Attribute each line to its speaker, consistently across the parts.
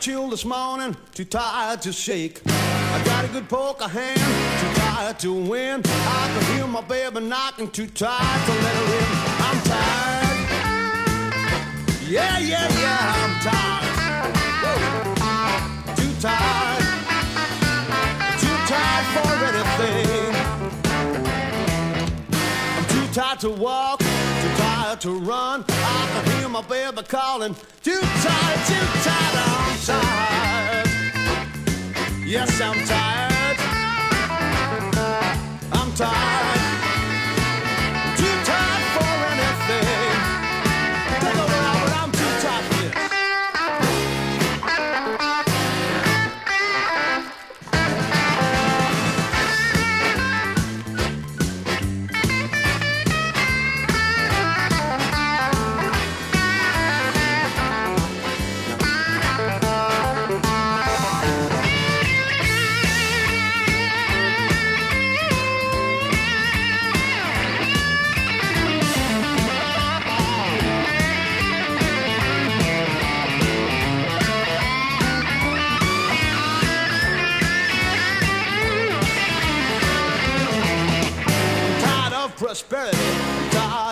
Speaker 1: chill this morning, too tired to shake. I got a good poker hand, too tired to win. I can hear my baby knocking, too tired to let her in. I'm tired. Yeah, yeah, yeah, I'm tired. Too tired. Too tired for anything. I'm too tired to walk, too tired to run. I can my baby calling. Too tired, too tired, I'm tired. Yes, I'm tired. I'm tired.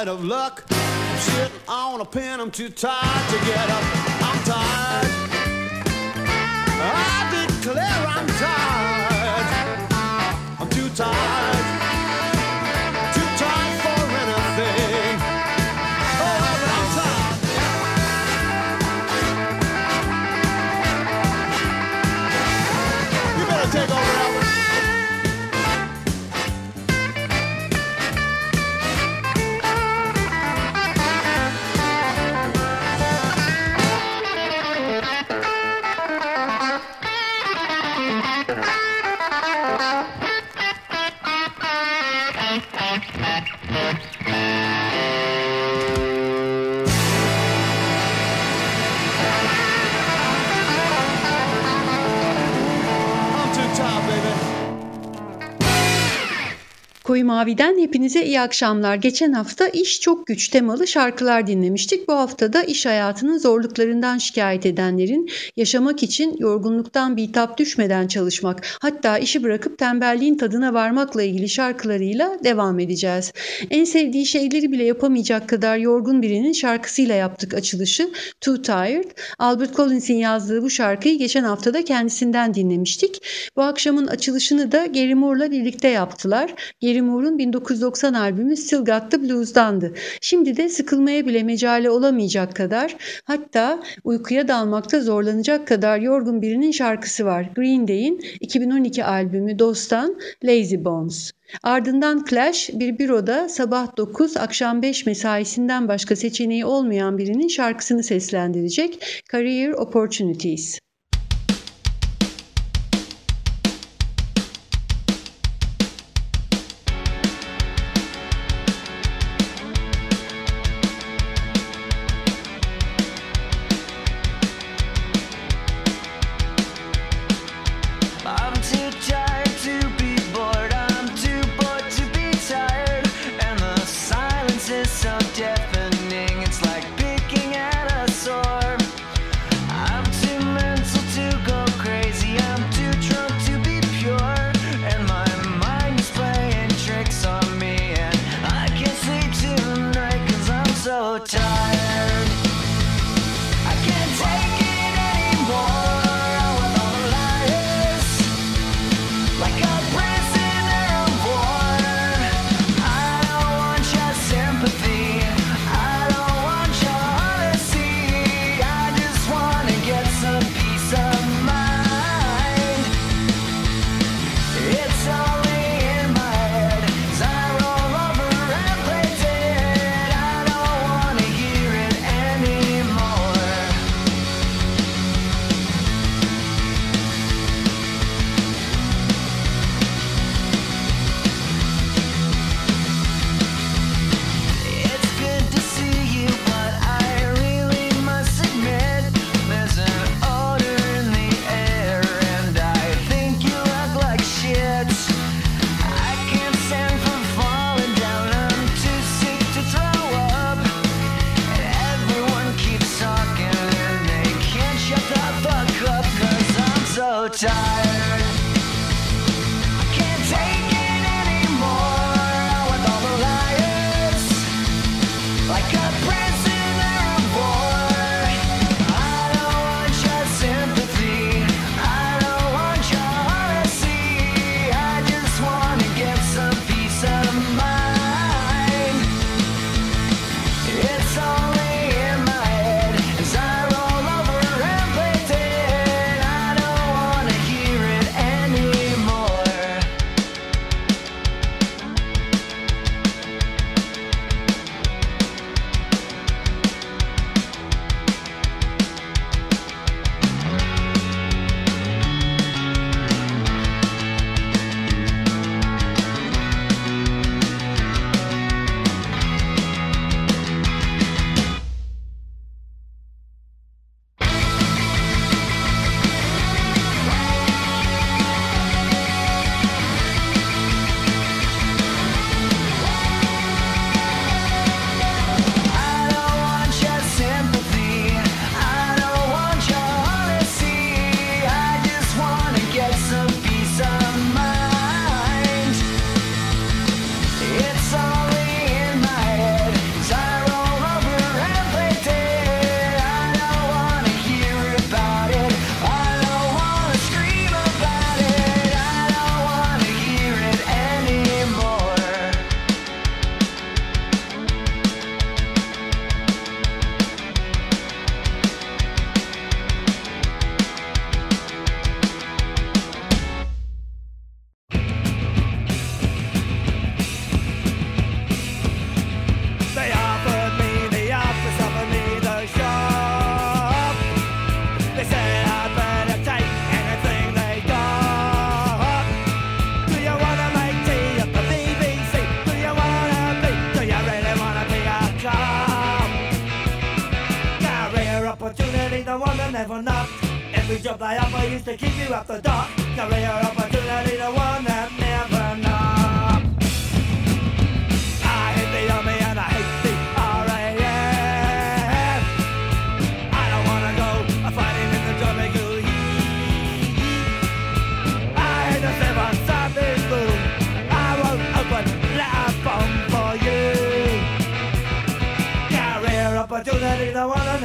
Speaker 1: Of luck. I'm sitting on a pin, I'm too tired to get up. I'm tired. I declare I'm tired. I'm too tired.
Speaker 2: Mavi'den hepinize iyi akşamlar. Geçen hafta iş çok güç temalı şarkılar dinlemiştik. Bu hafta da iş hayatının zorluklarından şikayet edenlerin yaşamak için yorgunluktan bitap düşmeden çalışmak, hatta işi bırakıp tembelliğin tadına varmakla ilgili şarkılarıyla devam edeceğiz. En sevdiği şeyleri bile yapamayacak kadar yorgun birinin şarkısıyla yaptık açılışı Too Tired. Albert Collins'in yazdığı bu şarkıyı geçen hafta da kendisinden dinlemiştik. Bu akşamın açılışını da Gary Moore'la birlikte yaptılar. Gary Moore'un 1990 albümü Still Got the Blues'dandı. Şimdi de sıkılmaya bile mecale olamayacak kadar hatta uykuya dalmakta zorlanacak kadar yorgun birinin şarkısı var. Green Day'in 2012 albümü Dost'tan Lazy Bones. Ardından Clash bir büroda sabah 9 akşam 5 mesaisinden başka seçeneği olmayan birinin şarkısını seslendirecek Career Opportunities.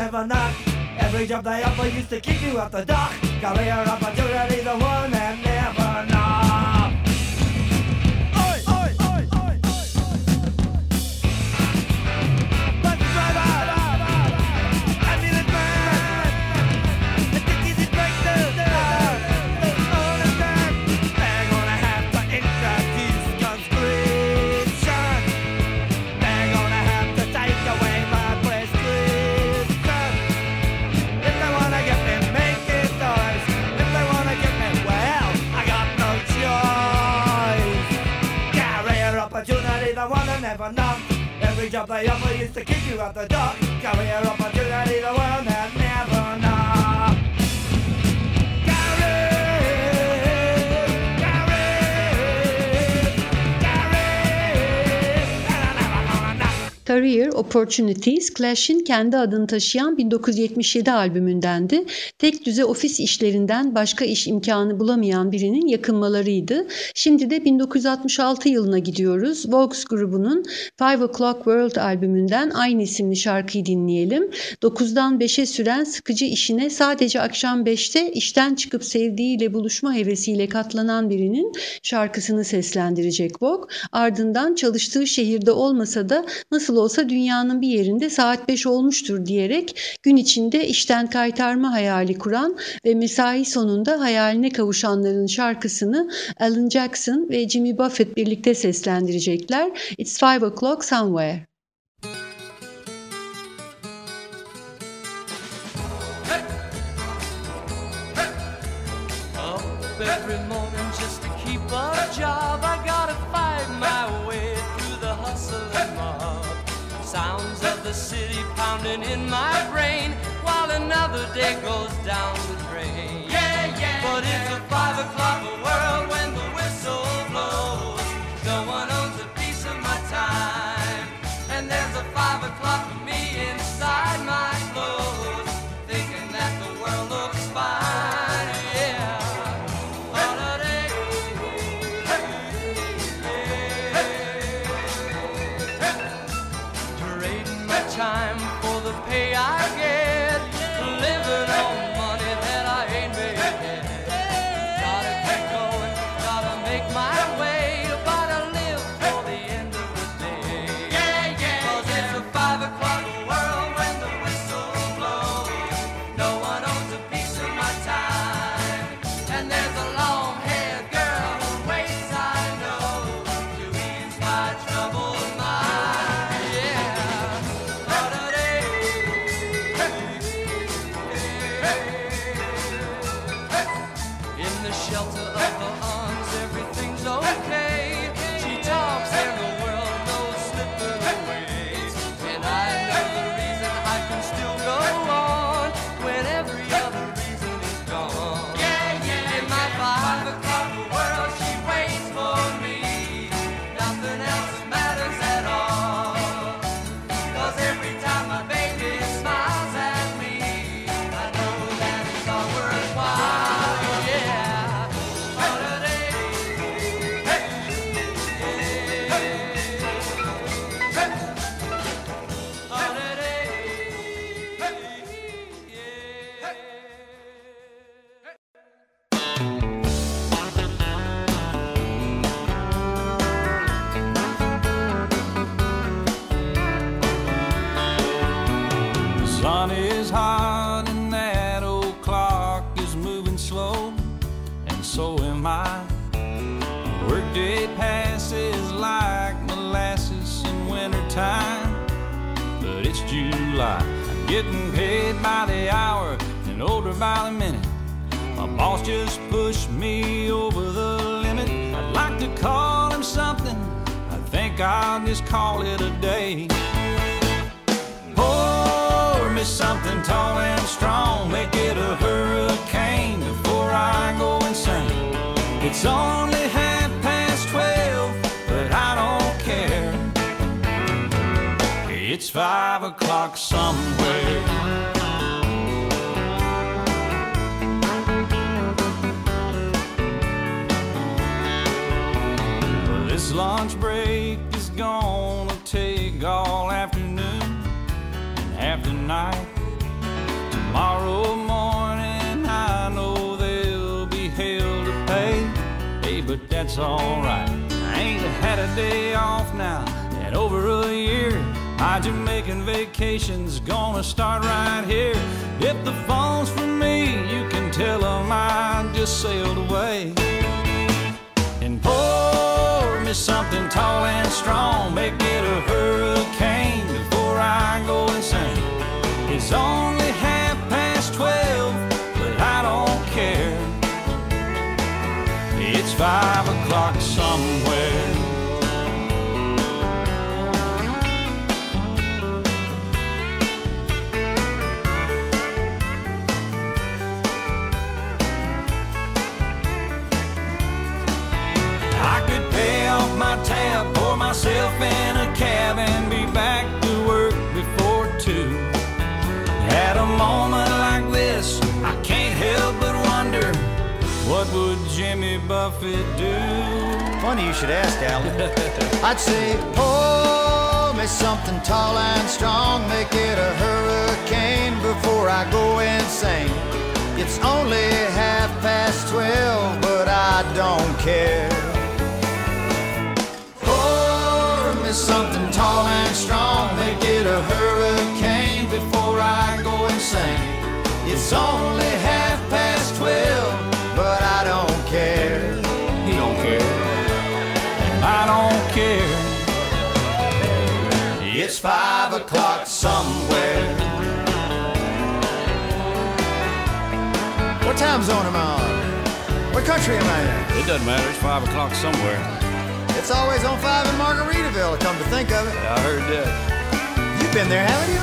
Speaker 3: never knock. Every job they offer used to kick you out the dock. Career opportunity, the one that never knocks. job they offer is to kick you out the door. Career opportunity, the one that never knows. Career
Speaker 2: Opportunities, Clash'in kendi adını taşıyan 1977 albümündendi. Tek düze ofis işlerinden başka iş imkanı bulamayan birinin yakınmalarıydı. Şimdi de 1966 yılına gidiyoruz. Vox grubunun Five O'Clock World albümünden aynı isimli şarkıyı dinleyelim. 9'dan 5'e süren sıkıcı işine sadece akşam 5'te işten çıkıp sevdiğiyle buluşma hevesiyle katlanan birinin şarkısını seslendirecek Vogue. Ardından çalıştığı şehirde olmasa da nasıl nasıl olsa dünyanın bir yerinde saat 5 olmuştur diyerek gün içinde işten kaytarma hayali kuran ve mesai sonunda hayaline kavuşanların şarkısını Alan Jackson ve Jimmy Buffett birlikte seslendirecekler. It's Five O'Clock Somewhere.
Speaker 4: city pounding in my brain while another day goes down the drain. Yeah, yeah. But yeah. it's a five o'clock.
Speaker 5: Lunch break is gonna take all afternoon and half the night. Tomorrow morning, I know there'll be hell to pay. Hey, but that's alright. I ain't had a day off now in over a year. My Jamaican vacation's gonna start right here. If the phone's for me, you can tell 'em I just sailed away me something tall and strong. Make it a hurricane before I go insane. It's only half past twelve, but I don't care. It's five o'clock somewhere. My tab, pour myself in a cab, and be back to work before two. At a moment like this, I can't help but wonder what would Jimmy Buffett do?
Speaker 6: Funny you should ask, Alan. I'd say, pour me something tall and strong, make it a hurricane before I go insane. It's only half past twelve, but I don't care. Me something tall and strong, make it a hurricane before I go insane. It's only half past twelve, but I don't care.
Speaker 5: He don't care. And I don't care.
Speaker 6: It's five o'clock somewhere. What time zone am I on? What country am I in?
Speaker 5: It doesn't matter. It's five o'clock somewhere.
Speaker 6: It's always on five in Margaritaville, come to think of it.
Speaker 5: I heard that.
Speaker 6: You've been there, haven't you?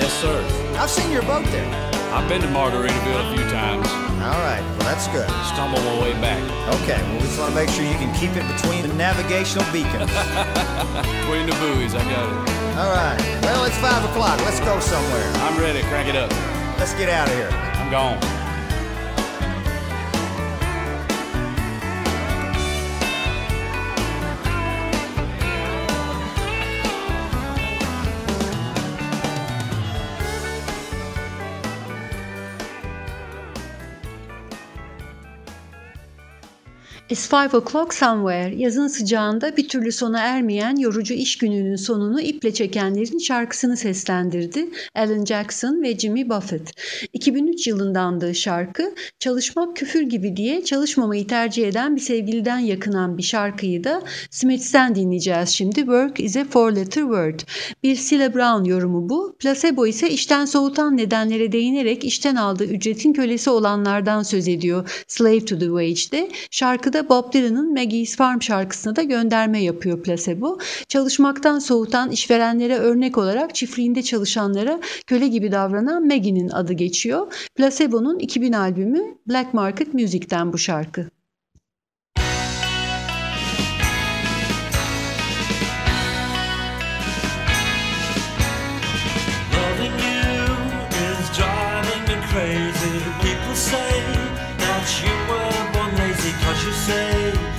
Speaker 5: Yes, sir.
Speaker 6: I've seen your boat there.
Speaker 5: I've been to Margaritaville a few times.
Speaker 6: All right, well, that's good.
Speaker 5: Stumble my way back.
Speaker 6: Okay, well, we just want to make sure you can keep it between the navigational beacons.
Speaker 5: Between the buoys, I got it.
Speaker 6: All right, well, it's five o'clock. Let's go somewhere.
Speaker 5: I'm ready. Crank it up.
Speaker 6: Let's get out of here.
Speaker 5: I'm gone.
Speaker 2: It's Five O'Clock Somewhere, yazın sıcağında bir türlü sona ermeyen yorucu iş gününün sonunu iple çekenlerin şarkısını seslendirdi Alan Jackson ve Jimmy Buffett. 2003 yılındandı şarkı, çalışmak küfür gibi diye çalışmamayı tercih eden bir sevgiliden yakınan bir şarkıyı da Smiths'ten dinleyeceğiz şimdi. Work is a four letter word. Bir Cilla Brown yorumu bu. Placebo ise işten soğutan nedenlere değinerek işten aldığı ücretin kölesi olanlardan söz ediyor. Slave to the Wage'de. Şarkıda Bob Dylan'ın Maggie's Farm şarkısına da gönderme yapıyor Placebo. Çalışmaktan soğutan işverenlere örnek olarak çiftliğinde çalışanlara köle gibi davranan Maggie'nin adı geçiyor. Placebo'nun 2000 albümü Black Market Music'ten bu şarkı.
Speaker 7: name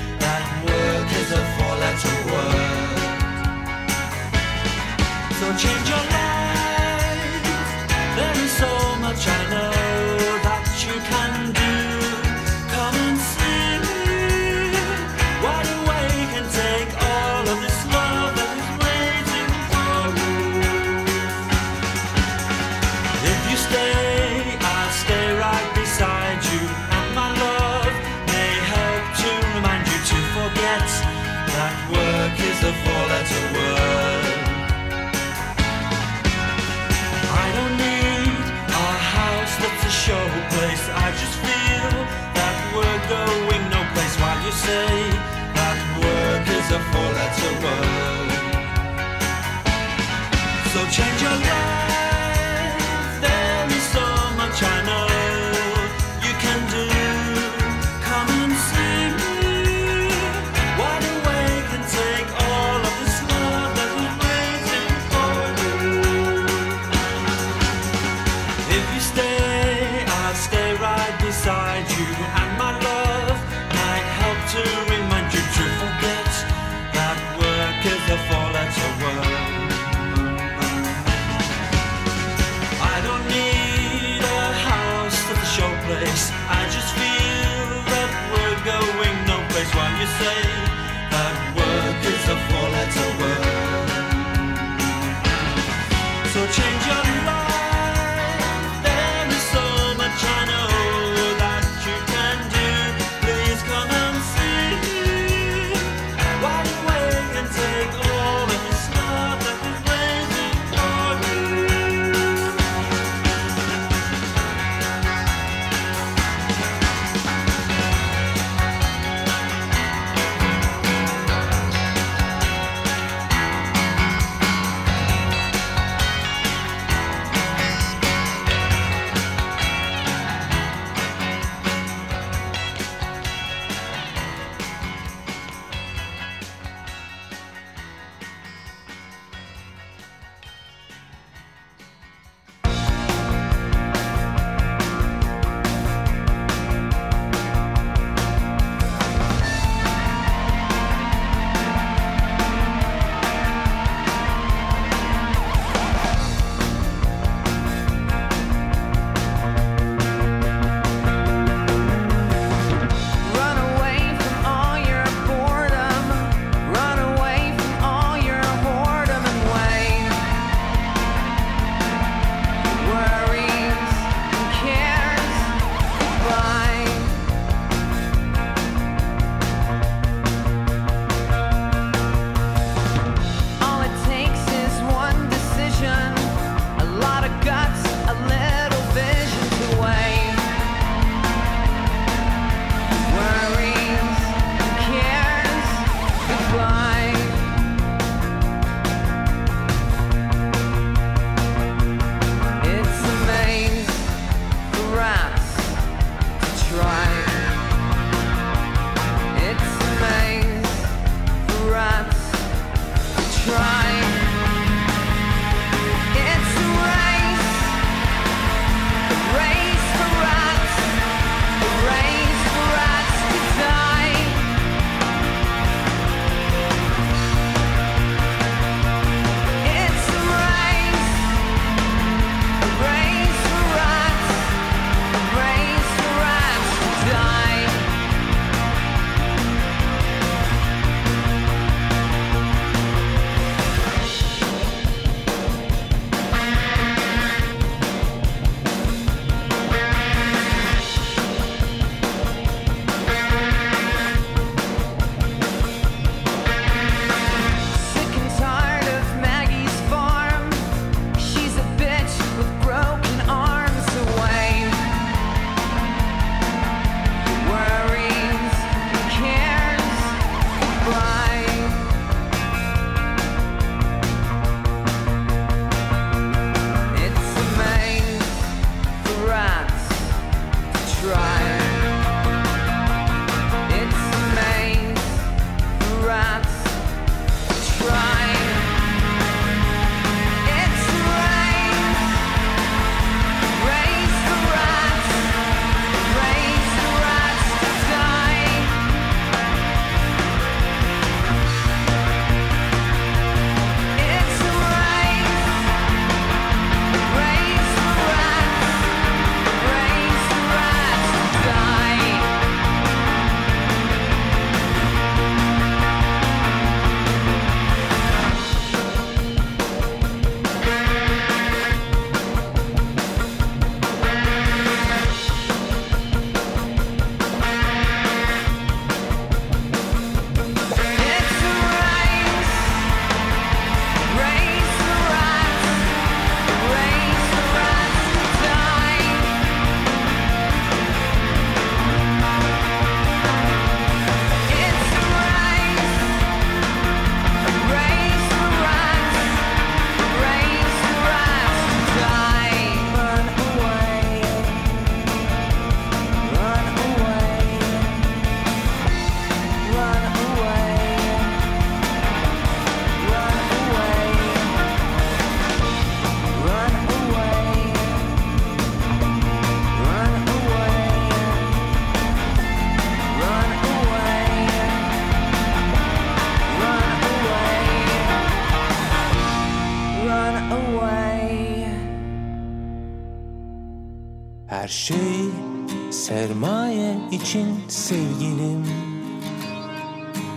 Speaker 7: için sevgilim.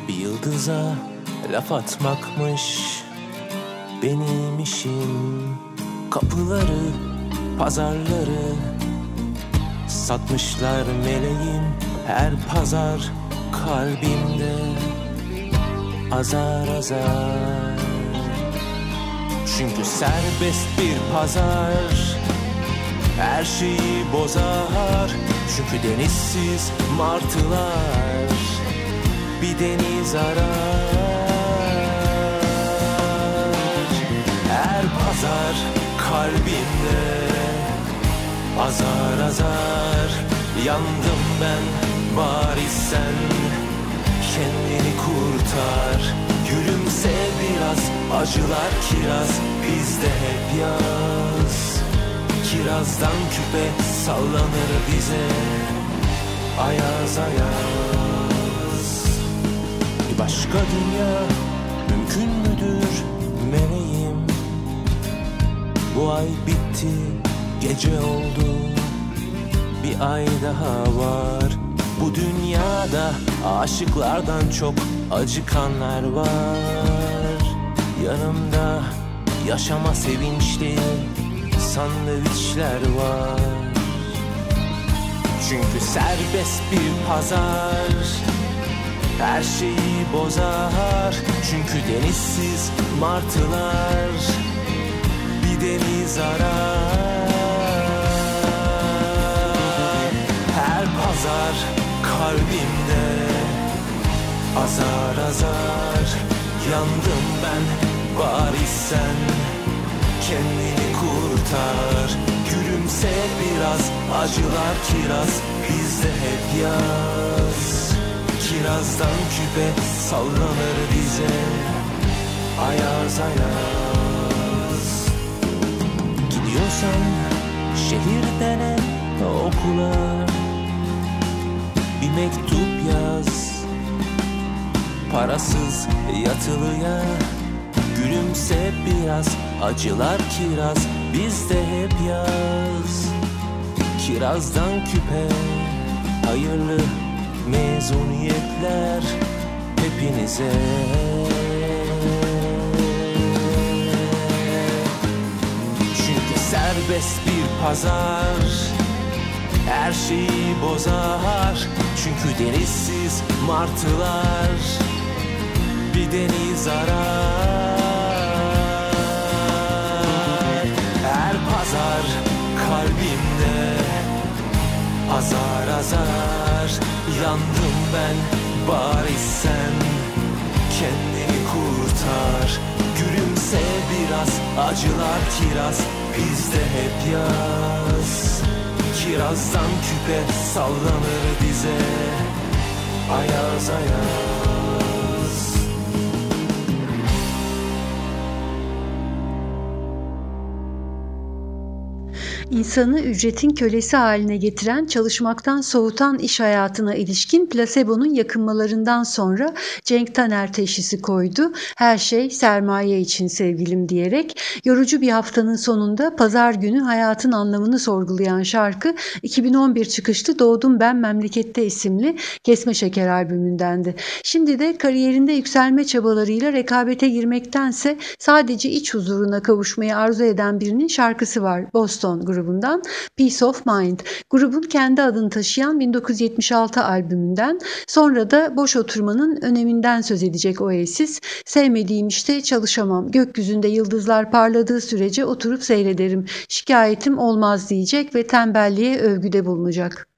Speaker 8: Yıldıza laf atmakmış benim işim. Kapıları, pazarları Satmışlar meleğim. Her pazar kalbimde Azar azar. Çünkü serbest bir pazar Her şeyi bozar Çünkü denizsiz martılar Bir deniz arar. Her pazar kalbimde Azar azar. Yandım ben Bari sen kendini kurtar. Gülümse biraz acılar kiraz Bizde hep yaz Kirazdan küpe sallanır bize. Ayaz ayaz. Bir başka dünya mümkün müdür meleğim? Bu ay bitti gece oldu. Bir ay daha var. Bu dünyada aşıklardan çok acıkanlar var. Yanımda yaşama sevinçli sandviçler var. Çünkü serbest bir pazar. Her şeyi bozar. Çünkü denizsiz martılar bir deniz arar. Her pazar kalbimde azar azar. Yandım ben bari sen kendini kurtar Gülümse biraz acılar kiraz. Bizde hep yaz. Kirazdan küpe sallanır bize. Ayaz ayaz. Gidiyorsan şehirden okula. Bir mektup yaz. Parasız yatılıya. Gülümse biraz acılar kiraz Bizde hep yaz Kirazdan küpe Hayırlı mezuniyetler Hepinize. Çünkü serbest bir pazar Her şeyi bozar. Çünkü denizsiz martılar Bir deniz arar Azar azar yandım ben Bari sen kendini kurtar. Gülümse biraz acılar kiraz. Bizde hep yaz. Kirazdan küpe sallanır bize. Ayaz ayaz
Speaker 2: İnsanı ücretin kölesi haline getiren, çalışmaktan soğutan iş hayatına ilişkin plasebonun yakınmalarından sonra Cenk Taner teşhisi koydu. Her şey sermaye için sevgilim diyerek yorucu bir haftanın sonunda pazar günü hayatın anlamını sorgulayan şarkı 2011 çıkışlı Doğdum Ben Memlekette isimli Kesme Şeker albümündendi. Şimdi de kariyerinde yükselme çabalarıyla rekabete girmektense sadece iç huzuruna kavuşmayı arzu eden birinin şarkısı var Boston grubundan Peace of Mind. Grubun kendi adını taşıyan 1976 albümünden sonra da boş oturmanın öneminden söz edecek Oasis. Sevmediğim işte çalışamam. Gökyüzünde yıldızlar parladığı sürece oturup seyrederim. Şikayetim olmaz diyecek ve tembelliğe övgüde bulunacak.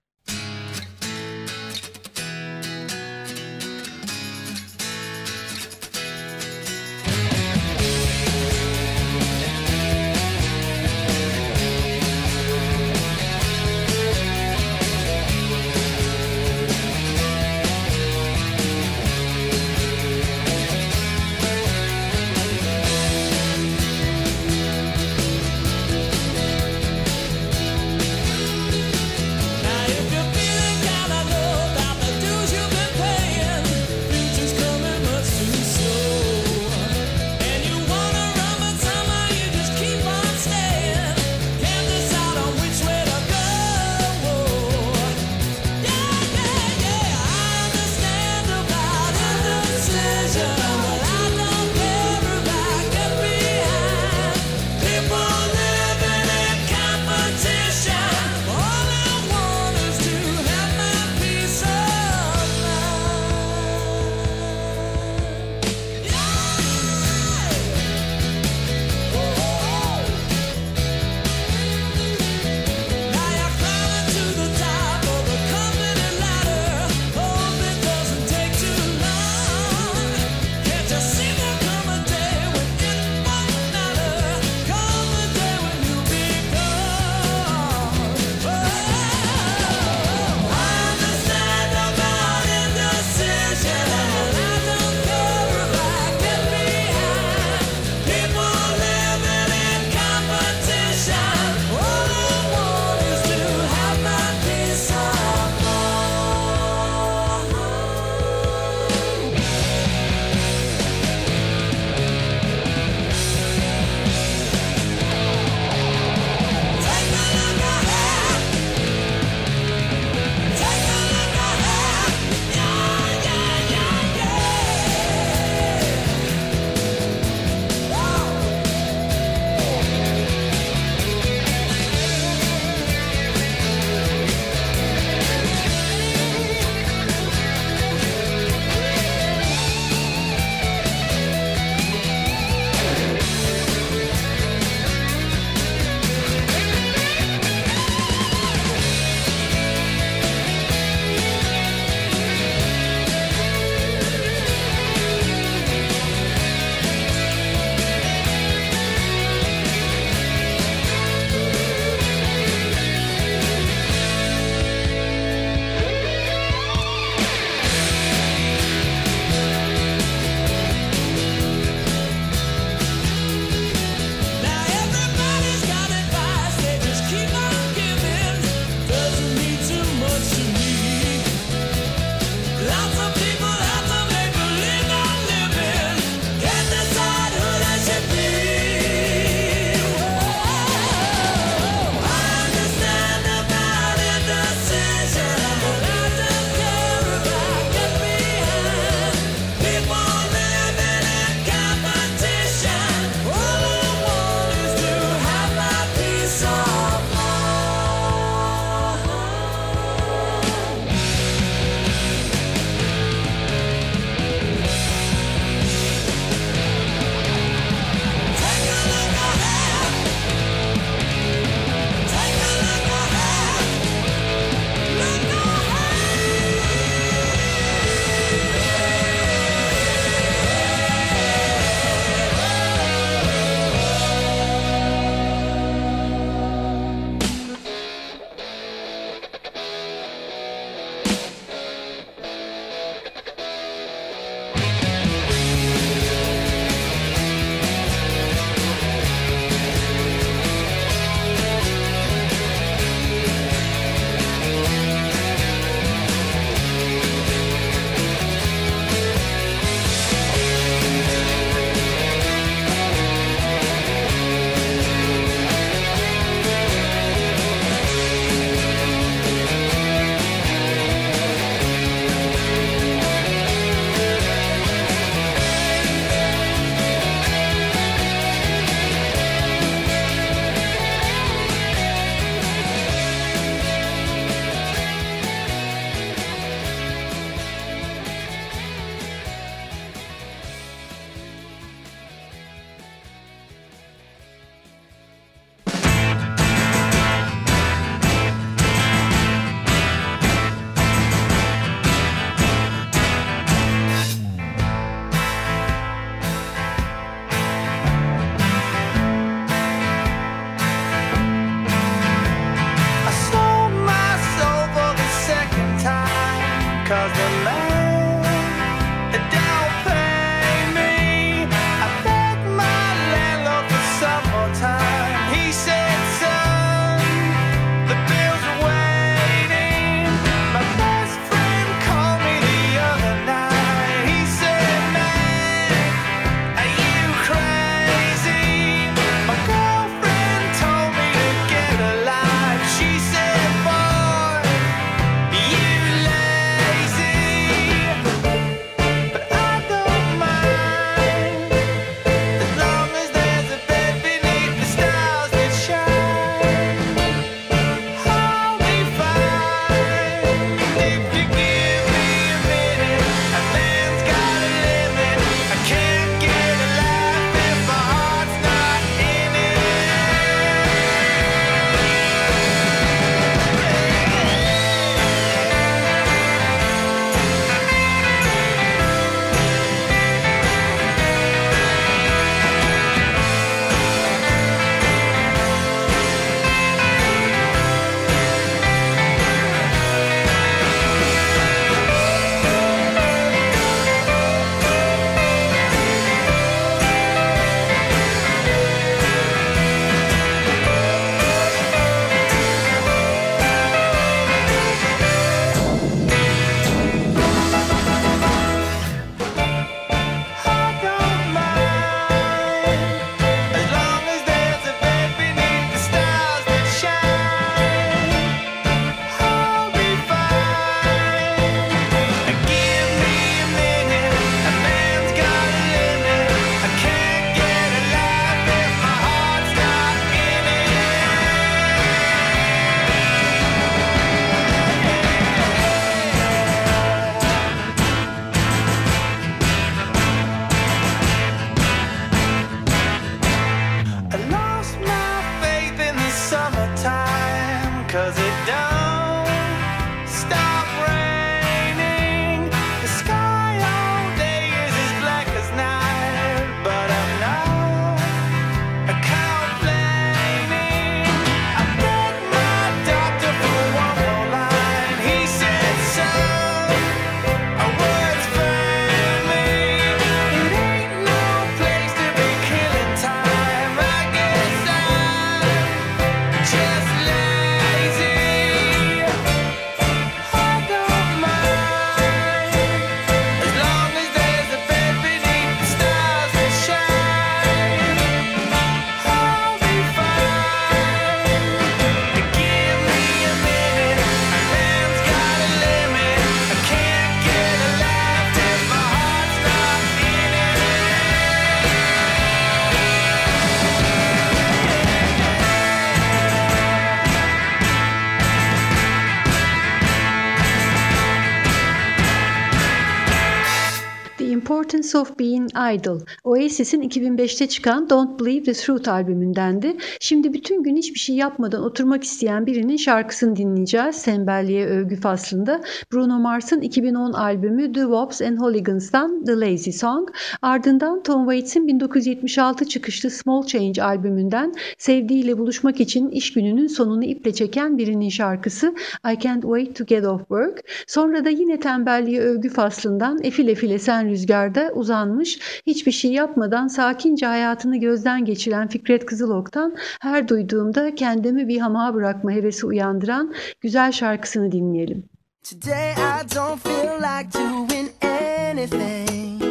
Speaker 2: Importance of Being Idle. Oasis'in 2005'te çıkan Don't Believe the Truth albümündendi. Şimdi bütün gün hiçbir şey yapmadan oturmak isteyen birinin şarkısını dinleyeceğiz. Sembelliğe övgü faslında. Bruno Mars'ın 2010 albümü The Wops and Holigans'tan The Lazy Song. Ardından Tom Waits'in 1976 çıkışlı Small Change albümünden sevdiğiyle buluşmak için iş gününün sonunu iple çeken birinin şarkısı I Can't Wait to Get Off Work. Sonra da yine tembelliğe övgü faslından Efil Efil Esen Rüzgar'da uzanmış, hiçbir şey yapmadan sakince hayatını gözden geçiren Fikret Kızılok'tan her duyduğumda kendimi bir hamağa bırakma hevesi uyandıran güzel şarkısını dinleyelim.
Speaker 9: Today I don't feel like doing anything.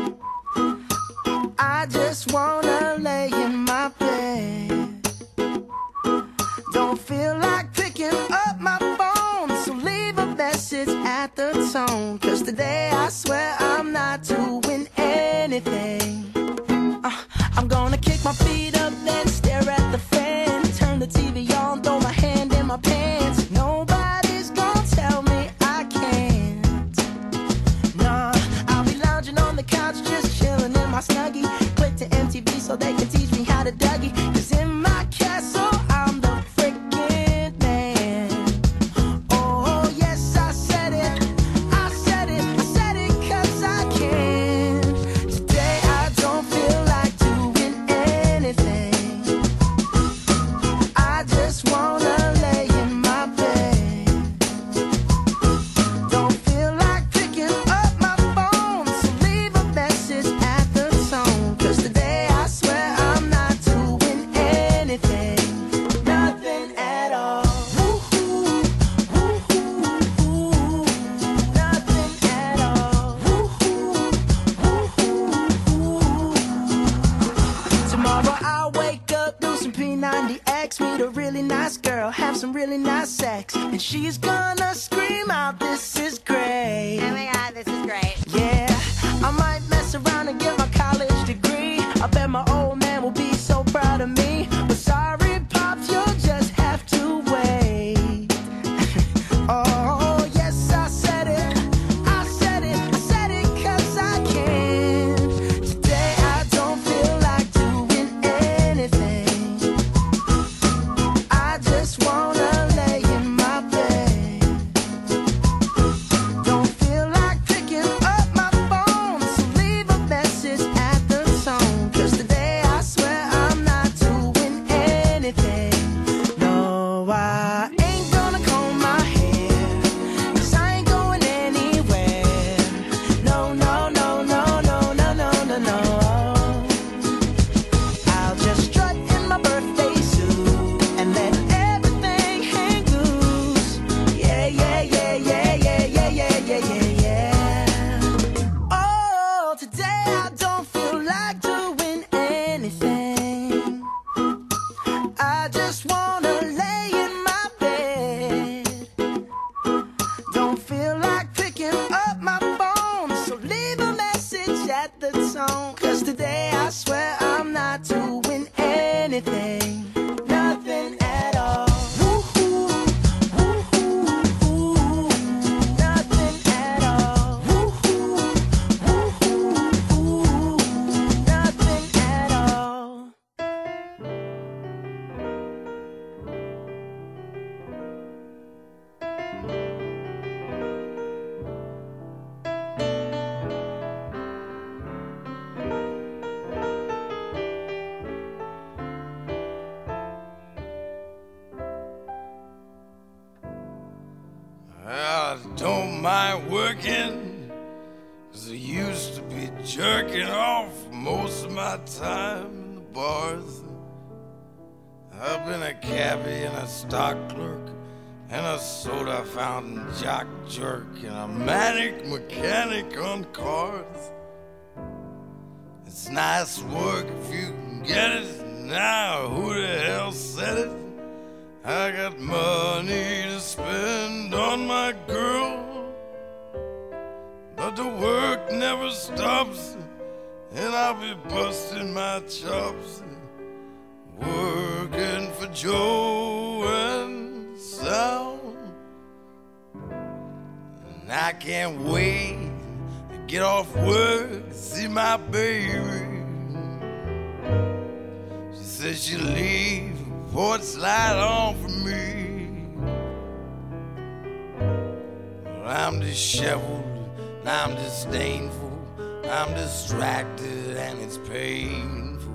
Speaker 9: I just wanna lay in my at the tone. Cause today I swear I'm not doing anything. and I'll
Speaker 10: be busting my chops, working for Joe and Sal. And I can't wait to get off work and see my baby. She says she leaves before it slide on for me. I'm disheveled, I'm disdainful. I'm distracted, and it's painful.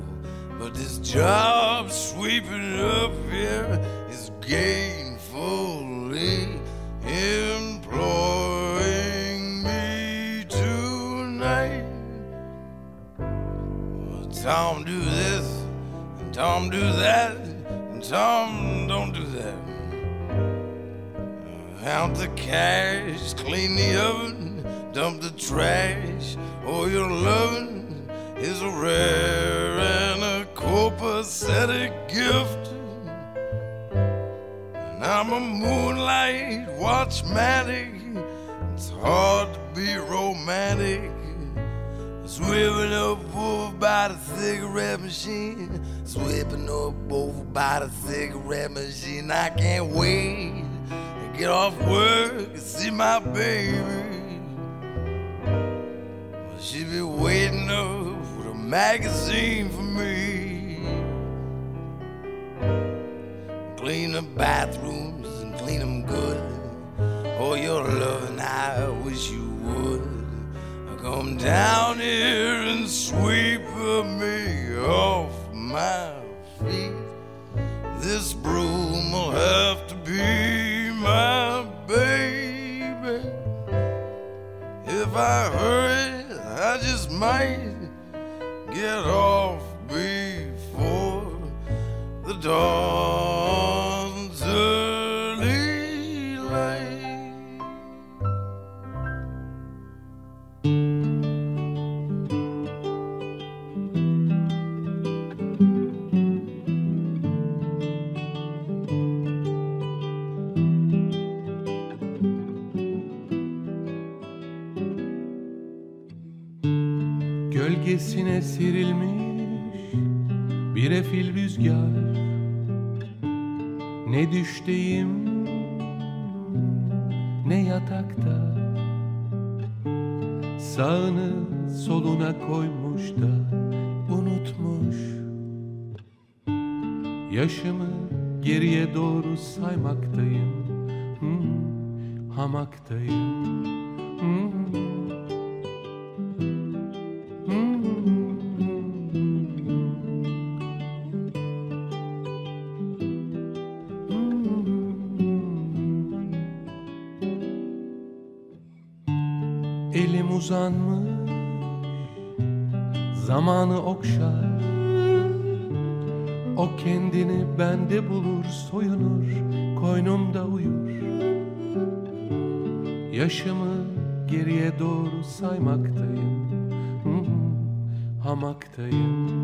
Speaker 10: But this job sweeping up here is gainfully employing me tonight. Well, Tom do this, and Tom do that, and Tom don't do that. Count the cash, clean the oven, dump the trash. Oh, your loving is a rare and a copacetic gift. And I'm a moonlight watchmatic. It's hard to be romantic. Swimming up over by the cigarette machine. Sweeping up over by the cigarette machine. I can't wait to get off work and see my baby. She be waiting up with a magazine for me. Clean the bathrooms and clean them good. Oh, your loving, I wish you would. Come down here and sweep me off my feet. This broom will have to be my baby. If I hurry, I just might get off before the dawn's
Speaker 11: bir efil rüzgar. Ne düşteyim ne yatakta. Sağını soluna koymuş da unutmuş. Yaşımı geriye doğru saymaktayım. Hmm, Hamaktayım Zamanı okşar. O kendini bende bulur Soyunur Koynumda uyur. Yaşımı geriye doğru saymaktayım. Hamaktayım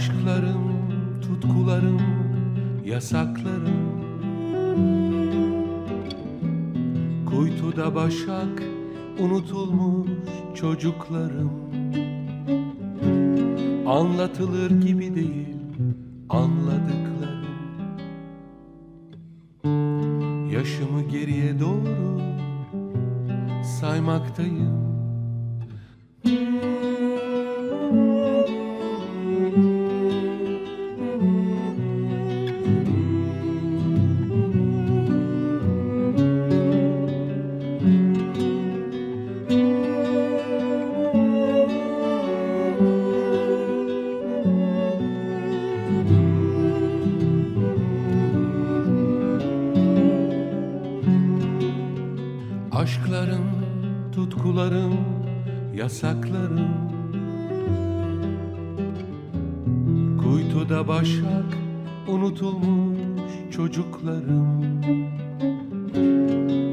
Speaker 11: Aşklarım, tutkularım, yasaklarım. Kuytuda başak, unutulmuş çocuklarım. Anlatılır gibi değil,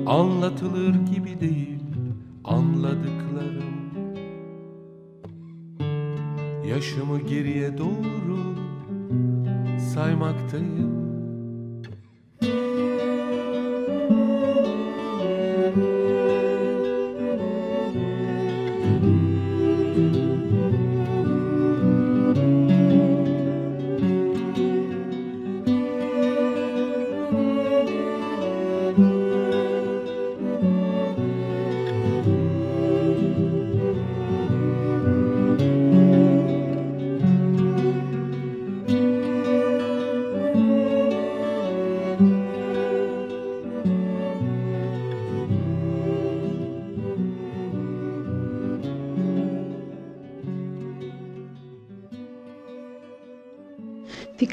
Speaker 11: Anlatılır gibi değil, anladıklarım. Yaşımı geriye doğru saymaktayım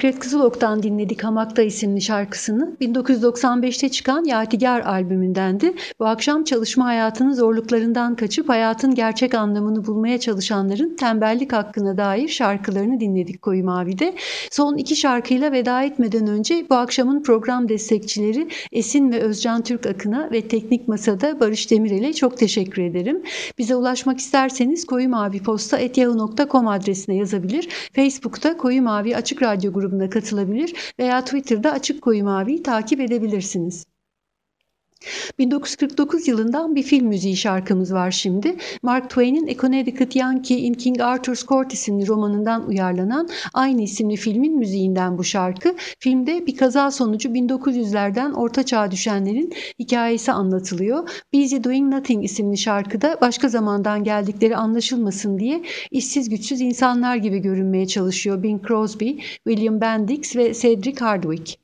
Speaker 2: Fikret Kızılok'tan dinledik Hamakta isimli şarkısını. 1995'te çıkan Yadigar albümündendi. Bu akşam çalışma hayatının zorluklarından kaçıp hayatın gerçek anlamını bulmaya çalışanların tembellik hakkına dair şarkılarını dinledik Koyu Mavi'de. Son iki şarkıyla veda etmeden önce bu akşamın program destekçileri Esin ve Özcan Türk Akın'a ve Teknik Masa'da Barış Demirel'e çok teşekkür ederim. Bize ulaşmak isterseniz koyumaviposta.yahoo.com adresine yazabilir. Facebook'ta Koyu Mavi Açık Radyo grubuna katılabilir veya Twitter'da Açık Koyu Mavi'yi takip edebilirsiniz. 1949 yılından bir film müziği şarkımız var şimdi. Mark Twain'in A Connecticut Yankee in King Arthur's Court isimli romanından uyarlanan aynı isimli filmin müziğinden bu şarkı. Filmde bir kaza sonucu 1900'lerden orta çağa düşenlerin hikayesi anlatılıyor. Busy Doing Nothing isimli şarkıda başka zamandan geldikleri anlaşılmasın diye işsiz güçsüz insanlar gibi görünmeye çalışıyor Bing Crosby, William Bendix ve Cedric Hardwick.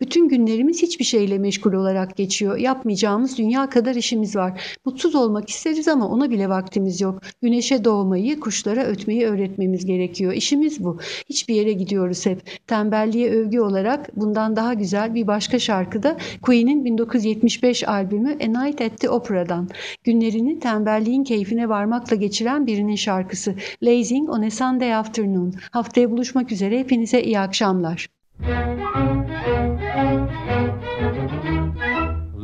Speaker 2: Bütün günlerimiz hiçbir şeyle meşgul olarak geçiyor. Yapmayacağımız dünya kadar işimiz var. Mutsuz olmak isteriz ama ona bile vaktimiz yok. Güneşe doğmayı, kuşlara ötmeyi öğretmemiz gerekiyor. İşimiz bu. Hiçbir yere gidiyoruz hep. Tembelliğe övgü olarak bundan daha güzel bir başka şarkıda Queen'in 1975 albümü A Night at the Opera'dan. Günlerini tembelliğin keyfine varmakla geçiren birinin şarkısı. Lazing on a Sunday Afternoon. Haftaya buluşmak üzere. Hepinize iyi akşamlar.
Speaker 12: La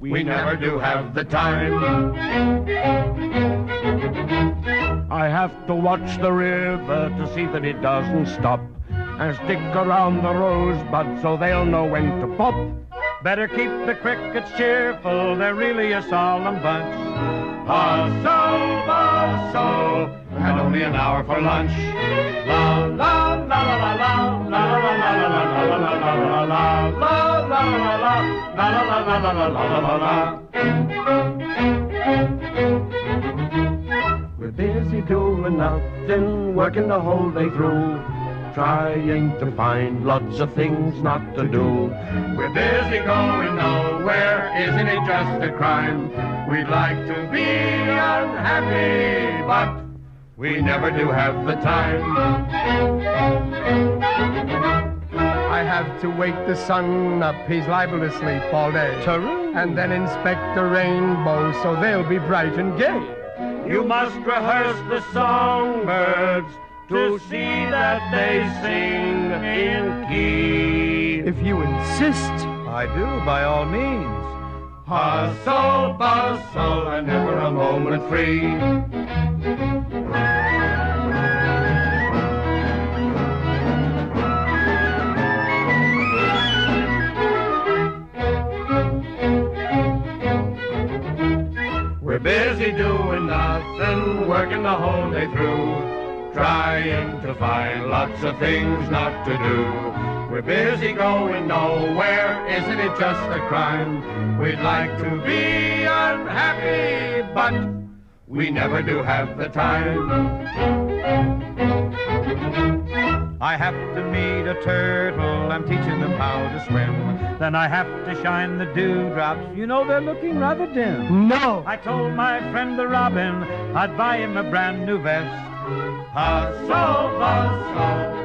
Speaker 12: we never do have the time.
Speaker 11: I have to watch the river to see that it doesn't stop and stick around the rosebud so they'll know when to pop. Better keep the crickets cheerful, they're really a solemn bunch.
Speaker 12: Hustle, bustle, and only an hour for lunch. La la la la la la la la la la la la la la la la
Speaker 11: we're busy doing nothing, working the whole day through, trying to find lots of things not to do.
Speaker 12: We're busy going nowhere, isn't it just a crime? We'd like to be unhappy, but we never do have the time.
Speaker 13: I have to wake the sun up, he's liable to sleep all day. And then inspect the rainbow so they'll be bright and gay.
Speaker 11: You must rehearse the songbirds to see that they sing in key.
Speaker 13: If you insist.
Speaker 6: I do, by all means.
Speaker 12: Hustle, bustle, and never a moment free. We're busy doing nothing, working the whole day through, trying to find lots of things not to do. We're busy going nowhere, isn't it just a crime? We'd like to be unhappy, but we never do have the time.
Speaker 6: I have to meet a turtle, I'm teaching them how to swim. Then I have to shine the dewdrops, you know they're looking rather dim.
Speaker 13: No!
Speaker 6: I told my friend the robin I'd buy him a brand new vest.
Speaker 12: Hustle, bustle.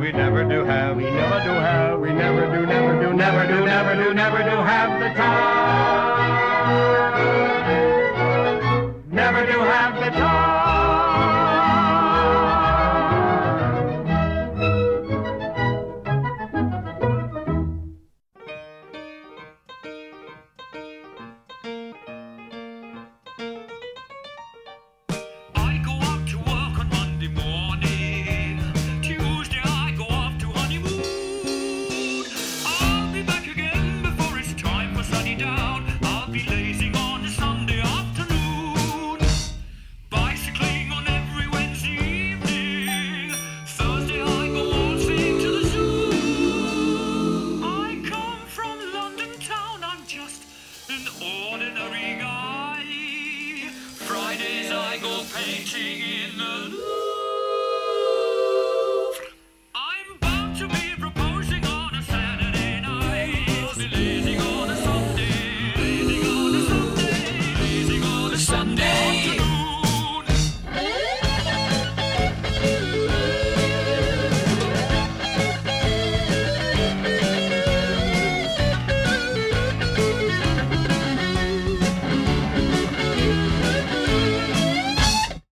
Speaker 6: We never do have,
Speaker 12: We never do have, we never do, never do, never do, never do, never do have the time.